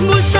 Musa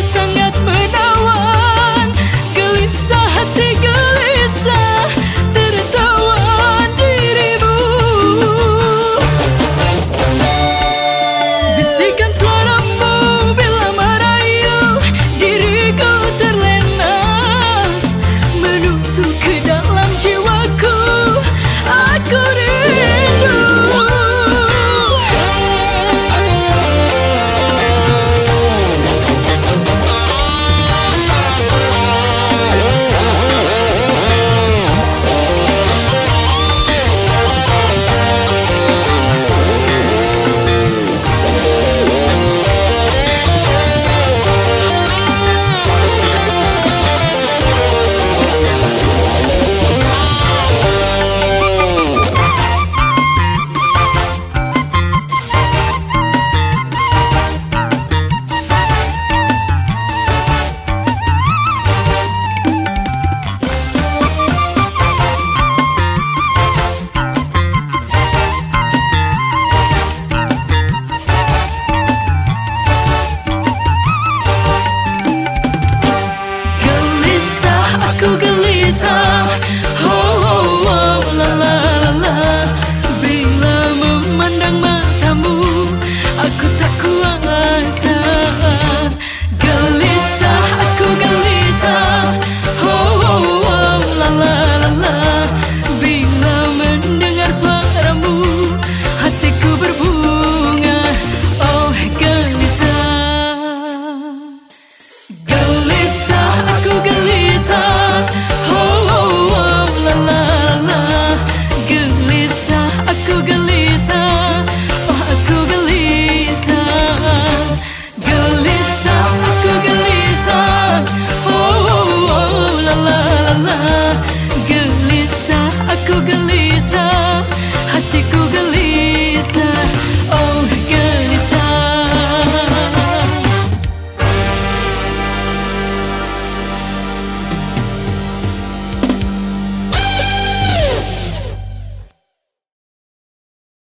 세상